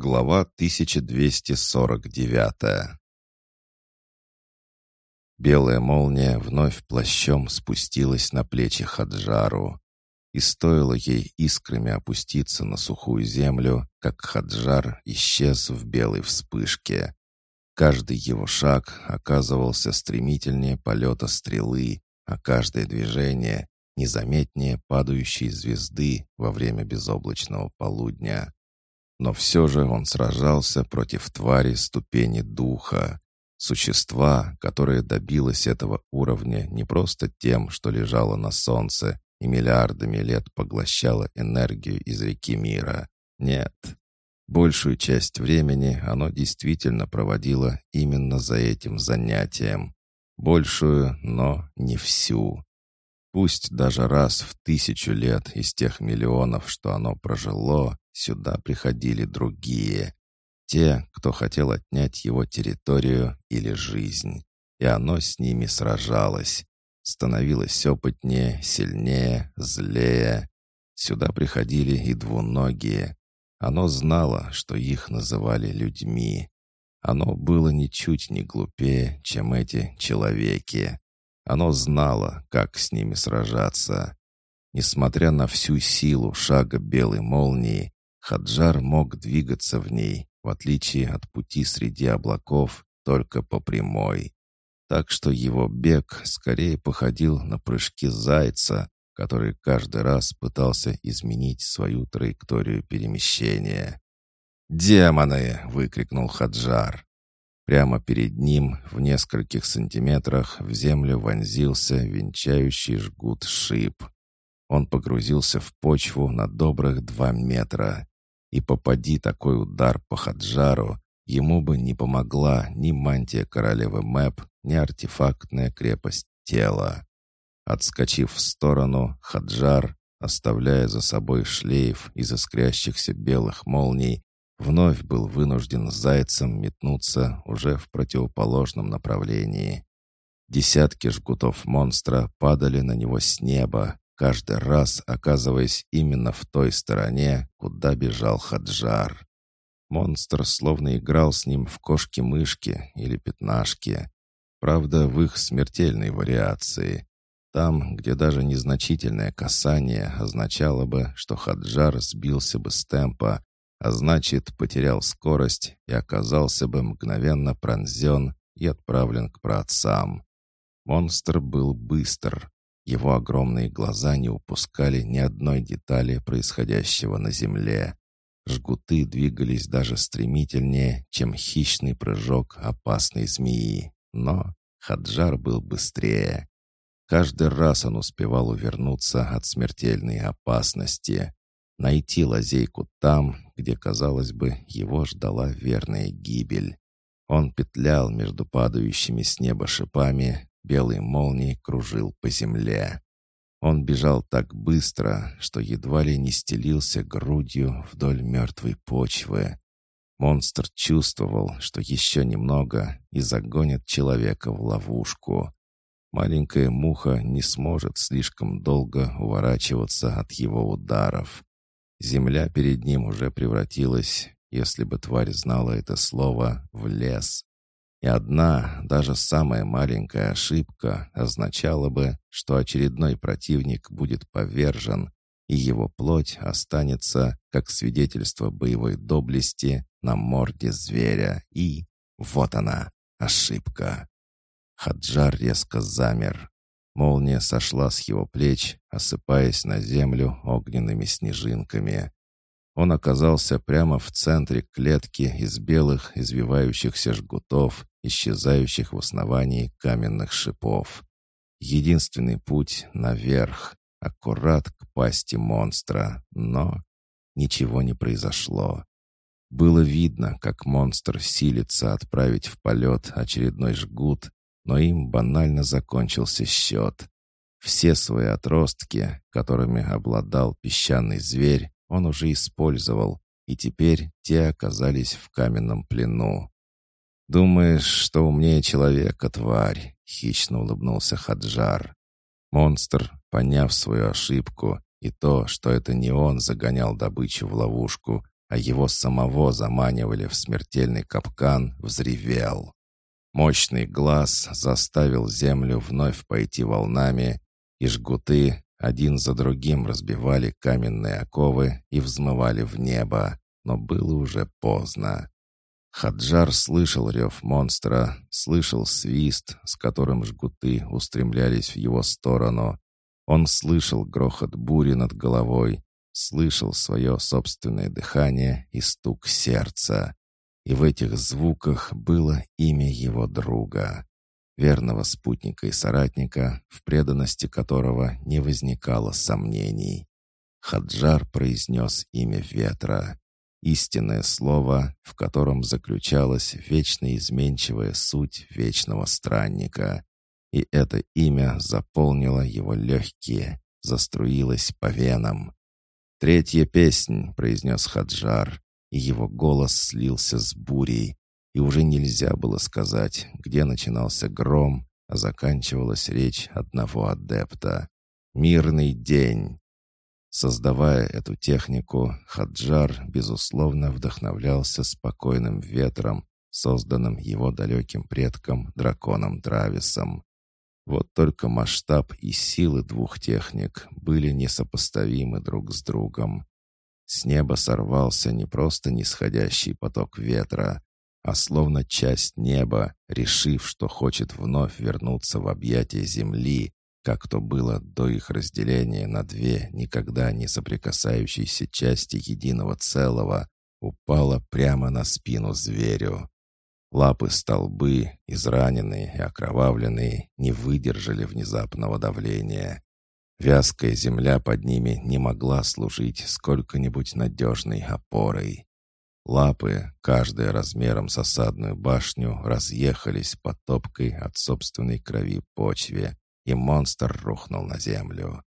Глава 1249 Белая молния вновь плащом спустилась на плечи Хаджару. И стоило ей искрами опуститься на сухую землю, как Хаджар исчез в белой вспышке. Каждый его шаг оказывался стремительнее полета стрелы, а каждое движение — незаметнее падающей звезды во время безоблачного полудня. Но все же он сражался против твари ступени духа, существа, которое добилось этого уровня не просто тем, что лежало на солнце и миллиардами лет поглощало энергию из реки мира. Нет. Большую часть времени оно действительно проводило именно за этим занятием. Большую, но не всю. Пусть даже раз в тысячу лет из тех миллионов, что оно прожило, сюда приходили другие. Те, кто хотел отнять его территорию или жизнь. И оно с ними сражалось. Становилось опытнее, сильнее, злее. Сюда приходили и двуногие. Оно знало, что их называли людьми. Оно было ничуть не глупее, чем эти человеки. Оно знало, как с ними сражаться. Несмотря на всю силу шага белой молнии, Хаджар мог двигаться в ней, в отличие от пути среди облаков, только по прямой. Так что его бег скорее походил на прыжки зайца, который каждый раз пытался изменить свою траекторию перемещения. «Демоны!» — выкрикнул Хаджар. Прямо перед ним, в нескольких сантиметрах, в землю вонзился венчающий жгут шип. Он погрузился в почву на добрых два метра. И попади такой удар по Хаджару, ему бы не помогла ни мантия королевы Мэп, ни артефактная крепость тела. Отскочив в сторону, Хаджар, оставляя за собой шлейф из искрящихся белых молний, вновь был вынужден зайцем метнуться уже в противоположном направлении. Десятки жгутов монстра падали на него с неба, каждый раз оказываясь именно в той стороне, куда бежал Хаджар. Монстр словно играл с ним в кошки-мышки или пятнашки. Правда, в их смертельной вариации. Там, где даже незначительное касание означало бы, что Хаджар сбился бы с темпа, а значит, потерял скорость и оказался бы мгновенно пронзен и отправлен к праотцам. Монстр был быстр. Его огромные глаза не упускали ни одной детали происходящего на земле. Жгуты двигались даже стремительнее, чем хищный прыжок опасной змеи. Но Хаджар был быстрее. Каждый раз он успевал увернуться от смертельной опасности найти лазейку там, где, казалось бы, его ждала верная гибель. Он петлял между падающими с неба шипами, белой молнией кружил по земле. Он бежал так быстро, что едва ли не стелился грудью вдоль мертвой почвы. Монстр чувствовал, что еще немного и загонит человека в ловушку. Маленькая муха не сможет слишком долго уворачиваться от его ударов. Земля перед ним уже превратилась, если бы тварь знала это слово, в лес. И одна, даже самая маленькая ошибка означала бы, что очередной противник будет повержен, и его плоть останется, как свидетельство боевой доблести, на морде зверя. И вот она, ошибка. Хаджар резко замер. Молния сошла с его плеч, осыпаясь на землю огненными снежинками. Он оказался прямо в центре клетки из белых извивающихся жгутов, исчезающих в основании каменных шипов. Единственный путь наверх, аккурат к пасти монстра, но ничего не произошло. Было видно, как монстр силится отправить в полет очередной жгут, но им банально закончился счет. Все свои отростки, которыми обладал песчаный зверь, он уже использовал, и теперь те оказались в каменном плену. «Думаешь, что умнее человека, тварь?» — хищно улыбнулся Хаджар. Монстр, поняв свою ошибку и то, что это не он загонял добычу в ловушку, а его самого заманивали в смертельный капкан, взревел. Мощный глаз заставил землю вновь пойти волнами, и жгуты один за другим разбивали каменные оковы и взмывали в небо, но было уже поздно. Хаджар слышал рев монстра, слышал свист, с которым жгуты устремлялись в его сторону. Он слышал грохот бури над головой, слышал свое собственное дыхание и стук сердца. И в этих звуках было имя его друга, верного спутника и соратника, в преданности которого не возникало сомнений. Хаджар произнес имя ветра истинное слово, в котором заключалась вечно изменчивая суть вечного странника. И это имя заполнило его легкие, заструилось по венам. «Третья песнь», — произнес Хаджар, и его голос слился с бурей, и уже нельзя было сказать, где начинался гром, а заканчивалась речь одного адепта. «Мирный день». Создавая эту технику, Хаджар, безусловно, вдохновлялся спокойным ветром, созданным его далеким предком, драконом Трависом. Вот только масштаб и силы двух техник были несопоставимы друг с другом. С неба сорвался не просто нисходящий поток ветра, а словно часть неба, решив, что хочет вновь вернуться в объятия земли, как то было до их разделения на две никогда не соприкасающиеся части единого целого, упала прямо на спину зверю. Лапы столбы, израненные и окровавленные, не выдержали внезапного давления. Вязкая земля под ними не могла служить сколько-нибудь надежной опорой. Лапы, каждая размером с осадную башню, разъехались по топкой от собственной крови почве, и монстр рухнул на землю.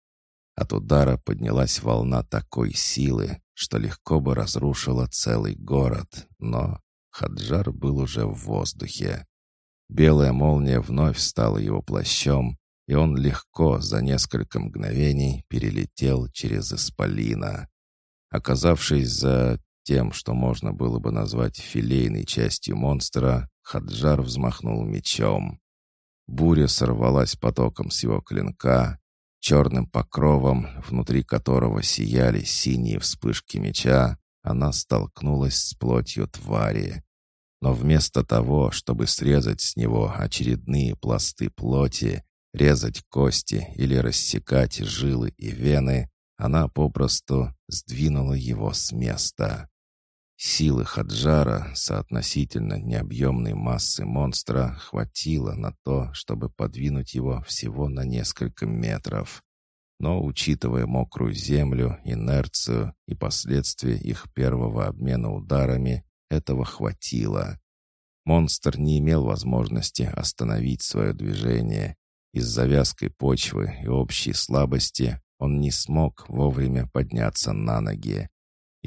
От удара поднялась волна такой силы, что легко бы разрушила целый город, но Хаджар был уже в воздухе. Белая молния вновь стала его плащом, и он легко за несколько мгновений перелетел через исполина. Оказавшись за тем, что можно было бы назвать филейной частью монстра, Хаджар взмахнул мечом. Буря сорвалась потоком с его клинка, черным покровом, внутри которого сияли синие вспышки меча, она столкнулась с плотью твари. Но вместо того, чтобы срезать с него очередные пласты плоти, резать кости или рассекать жилы и вены, она попросту сдвинула его с места. Силы Хаджара соотносительно необъемной массы монстра хватило на то, чтобы подвинуть его всего на несколько метров. Но, учитывая мокрую землю, инерцию и последствия их первого обмена ударами, этого хватило. Монстр не имел возможности остановить свое движение. Из-за вязкой почвы и общей слабости он не смог вовремя подняться на ноги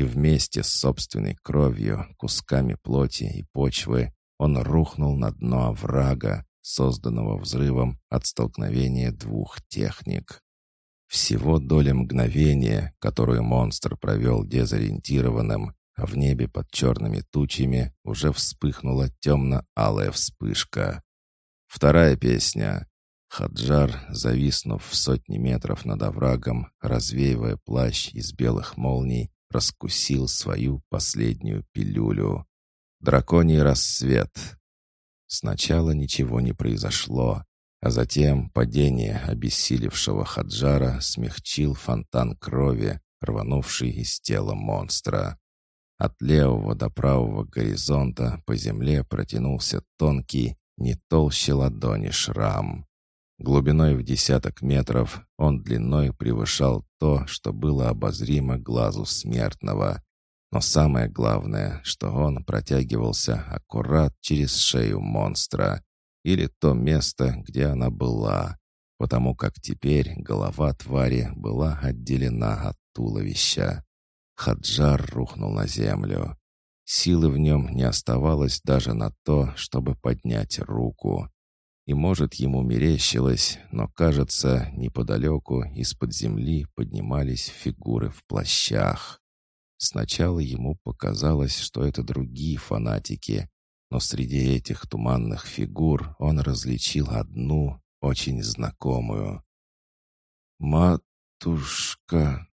и вместе с собственной кровью, кусками плоти и почвы он рухнул на дно оврага, созданного взрывом от столкновения двух техник. Всего доля мгновения, которую монстр провел дезориентированным, а в небе под черными тучами уже вспыхнула темно-алая вспышка. Вторая песня. Хаджар, зависнув в сотни метров над оврагом, развеивая плащ из белых молний, раскусил свою последнюю пилюлю. Драконий рассвет. Сначала ничего не произошло, а затем падение обессилевшего Хаджара смягчил фонтан крови, рванувший из тела монстра. От левого до правого горизонта по земле протянулся тонкий, не толще ладони шрам. Глубиной в десяток метров он длиной превышал то, что было обозримо глазу смертного. Но самое главное, что он протягивался аккурат через шею монстра, или то место, где она была, потому как теперь голова твари была отделена от туловища. Хаджар рухнул на землю. Силы в нем не оставалось даже на то, чтобы поднять руку. И, может, ему мерещилось, но, кажется, неподалеку из-под земли поднимались фигуры в плащах. Сначала ему показалось, что это другие фанатики, но среди этих туманных фигур он различил одну, очень знакомую. «Матушка!»